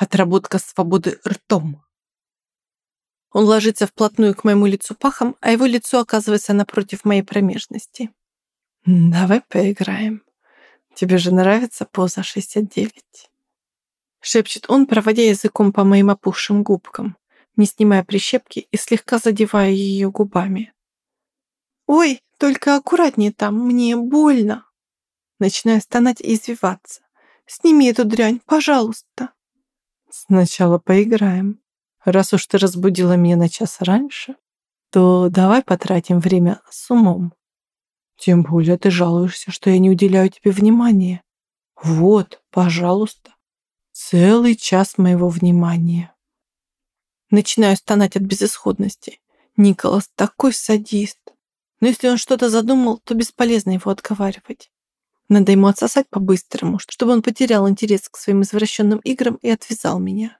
Отработка свободы ртом. Он ложится вплотную к моему лицу пахом, а его лицо оказывается напротив моей промежности. «Давай поиграем. Тебе же нравится поза 69?» Шепчет он, проводя языком по моим опухшим губкам, не снимая прищепки и слегка задевая ее губами. «Ой, только аккуратнее там, мне больно!» Начинаю стонать и извиваться. «Сними эту дрянь, пожалуйста!» «Сначала поиграем. Раз уж ты разбудила меня на час раньше, то давай потратим время с умом. Тем более ты жалуешься, что я не уделяю тебе внимания. Вот, пожалуйста, целый час моего внимания. Начинаю стонать от безысходности. Николас такой садист. Но если он что-то задумал, то бесполезно его отговаривать. Надо ему отсосать по-быстрому, чтобы он потерял интерес к своим извращенным играм и отвязал меня.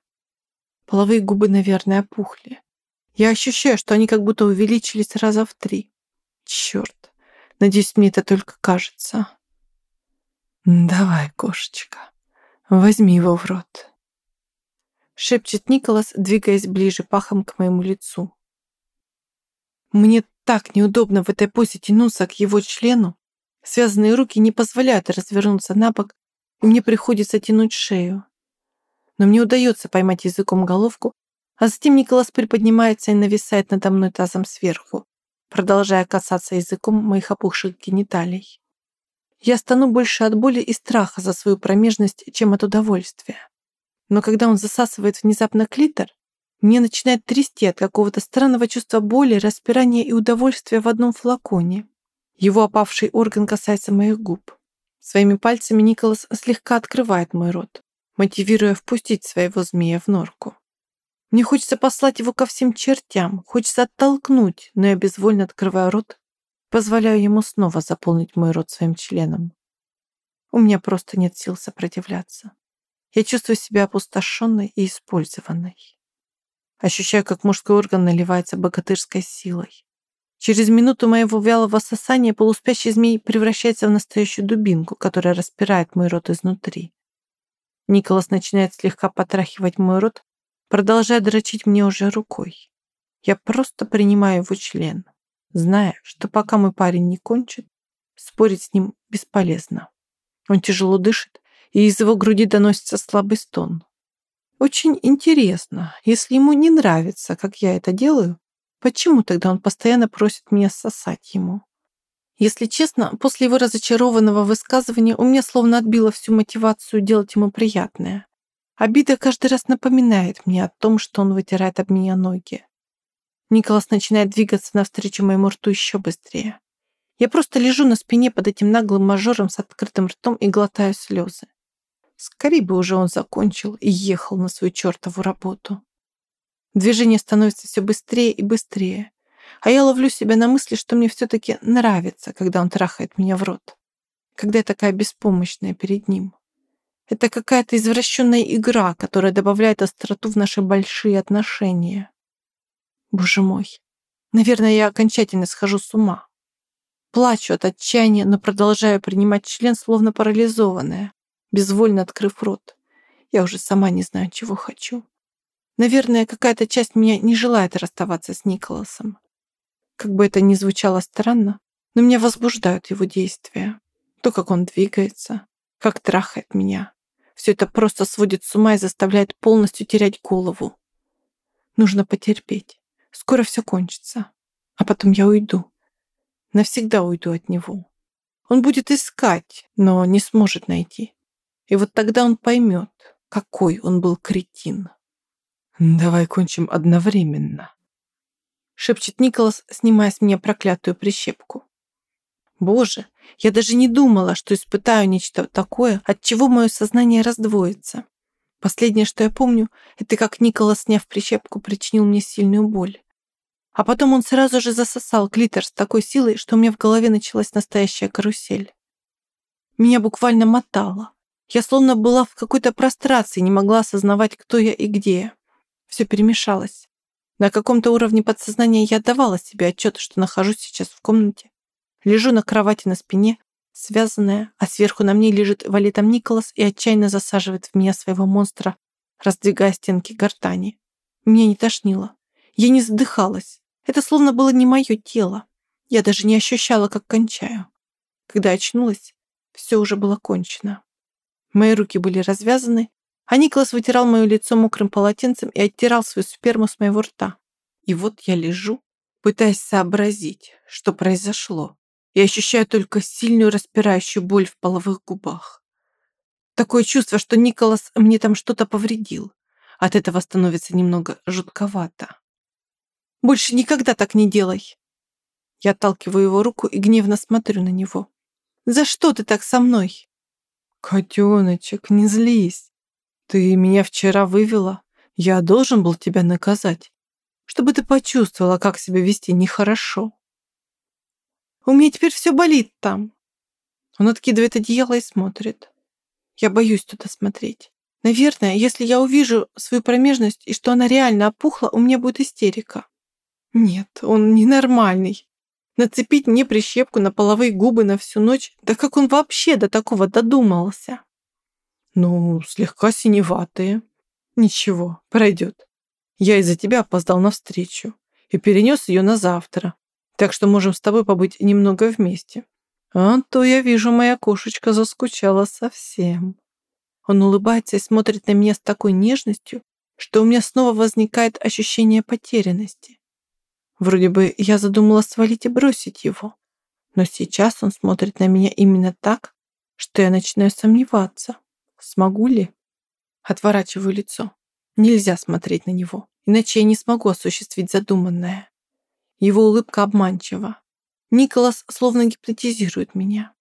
Половые губы, наверное, опухли. Я ощущаю, что они как будто увеличились раза в три. Черт. Надеюсь, мне это только кажется. Давай, кошечка, возьми его в рот. Шепчет Николас, двигаясь ближе пахом к моему лицу. Мне так неудобно в этой позе тянуться к его члену. Связанные руки не позволяют развернуться на бок, и мне приходится тянуть шею. Но мне удается поймать языком головку, а затем Николас приподнимается и нависает надо мной тазом сверху продолжая касаться языком моих опухших гениталий. Я стану больше от боли и страха за свою промежность, чем от удовольствия. Но когда он засасывает внезапно клитор, мне начинает трясти от какого-то странного чувства боли, распирания и удовольствия в одном флаконе. Его опавший орган касается моих губ. Своими пальцами Николас слегка открывает мой рот, мотивируя впустить своего змея в норку. Мне хочется послать его ко всем чертям, хочется оттолкнуть, но я безвольно открываю рот, позволяю ему снова заполнить мой рот своим членом. У меня просто нет сил сопротивляться. Я чувствую себя опустошенной и использованной. Ощущаю, как мужской орган наливается богатырской силой. Через минуту моего вялого сосания полуспящий змей превращается в настоящую дубинку, которая распирает мой рот изнутри. Николас начинает слегка потрахивать мой рот, продолжая дрочить мне уже рукой. Я просто принимаю его член, зная, что пока мой парень не кончит, спорить с ним бесполезно. Он тяжело дышит, и из его груди доносится слабый стон. Очень интересно, если ему не нравится, как я это делаю, почему тогда он постоянно просит меня сосать ему? Если честно, после его разочарованного высказывания у меня словно отбило всю мотивацию делать ему приятное. Обида каждый раз напоминает мне о том, что он вытирает об меня ноги. Николас начинает двигаться навстречу моему рту еще быстрее. Я просто лежу на спине под этим наглым мажором с открытым ртом и глотаю слезы. Скорее бы уже он закончил и ехал на свою чертову работу. Движение становится все быстрее и быстрее, а я ловлю себя на мысли, что мне все-таки нравится, когда он трахает меня в рот, когда я такая беспомощная перед ним. Это какая-то извращенная игра, которая добавляет остроту в наши большие отношения. Боже мой, наверное, я окончательно схожу с ума. Плачу от отчаяния, но продолжаю принимать член, словно парализованная, безвольно открыв рот. Я уже сама не знаю, чего хочу. Наверное, какая-то часть меня не желает расставаться с Николасом. Как бы это ни звучало странно, но меня возбуждают его действия. То, как он двигается, как трахает меня, все это просто сводит с ума и заставляет полностью терять голову. Нужно потерпеть. Скоро все кончится. А потом я уйду. Навсегда уйду от него. Он будет искать, но не сможет найти. И вот тогда он поймет, какой он был кретин. «Давай кончим одновременно», — шепчет Николас, снимая с меня проклятую прищепку. Боже, я даже не думала, что испытаю нечто такое, от чего мое сознание раздвоится. Последнее, что я помню, это как Николас, сняв прищепку, причинил мне сильную боль. А потом он сразу же засосал клитор с такой силой, что у меня в голове началась настоящая карусель. Меня буквально мотало. Я словно была в какой-то прострации, не могла осознавать, кто я и где. Все перемешалось. На каком-то уровне подсознания я отдавала себе отчет, что нахожусь сейчас в комнате, Лежу на кровати на спине, связанная, а сверху на мне лежит валетом Николас и отчаянно засаживает в меня своего монстра раздвигая стенки гортани. Меня не тошнило. Я не задыхалась. Это словно было не мое тело. Я даже не ощущала, как кончаю. Когда очнулась, все уже было кончено. Мои руки были развязаны, а Николас вытирал мое лицо мокрым полотенцем и оттирал свою сперму с моего рта. И вот я лежу, пытаясь сообразить, что произошло, и ощущаю только сильную распирающую боль в половых губах. Такое чувство, что Николас мне там что-то повредил. От этого становится немного жутковато. Больше никогда так не делай. Я отталкиваю его руку и гневно смотрю на него. За что ты так со мной? Котеночек, не злись. Ты меня вчера вывела. Я должен был тебя наказать, чтобы ты почувствовала, как себя вести нехорошо. У меня теперь все болит там. Он откидывает одеяло и смотрит. Я боюсь туда смотреть. Наверное, если я увижу свою промежность и что она реально опухла, у меня будет истерика. Нет, он ненормальный. Нацепить мне прищепку на половые губы на всю ночь, да как он вообще до такого додумался? Ну, слегка синеватые. Ничего, пройдет. Я из-за тебя опоздал на встречу и перенес ее на завтра, так что можем с тобой побыть немного вместе. А то я вижу, моя кошечка заскучала совсем. Он улыбается и смотрит на меня с такой нежностью, что у меня снова возникает ощущение потерянности. Вроде бы я задумала свалить и бросить его. Но сейчас он смотрит на меня именно так, что я начинаю сомневаться. Смогу ли? Отворачиваю лицо. Нельзя смотреть на него, иначе я не смогу осуществить задуманное. Его улыбка обманчива. Николас словно гипнотизирует меня.